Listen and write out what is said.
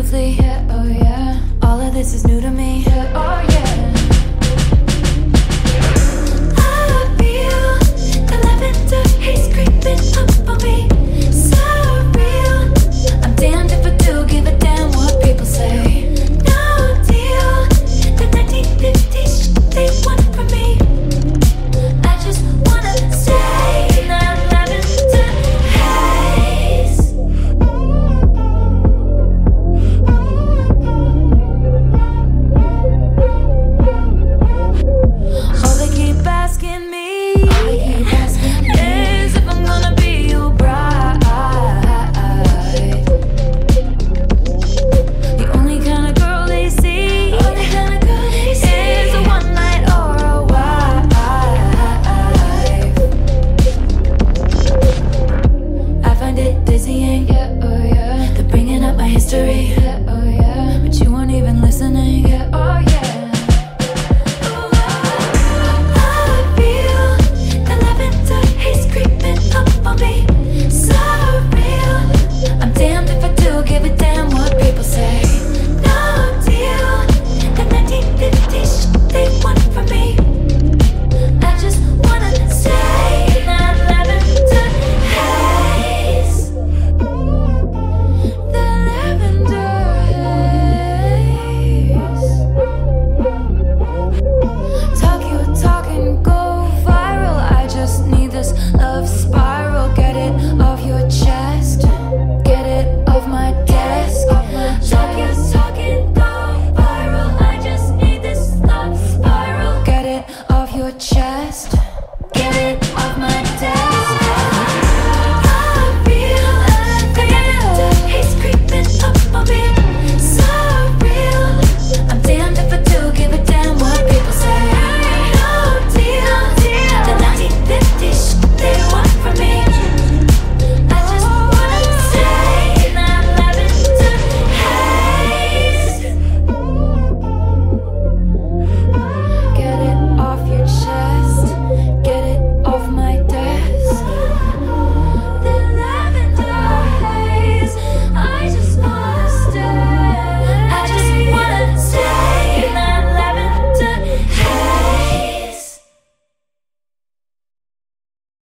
beautifully, yeah, oh yeah. All of this is new to me. history.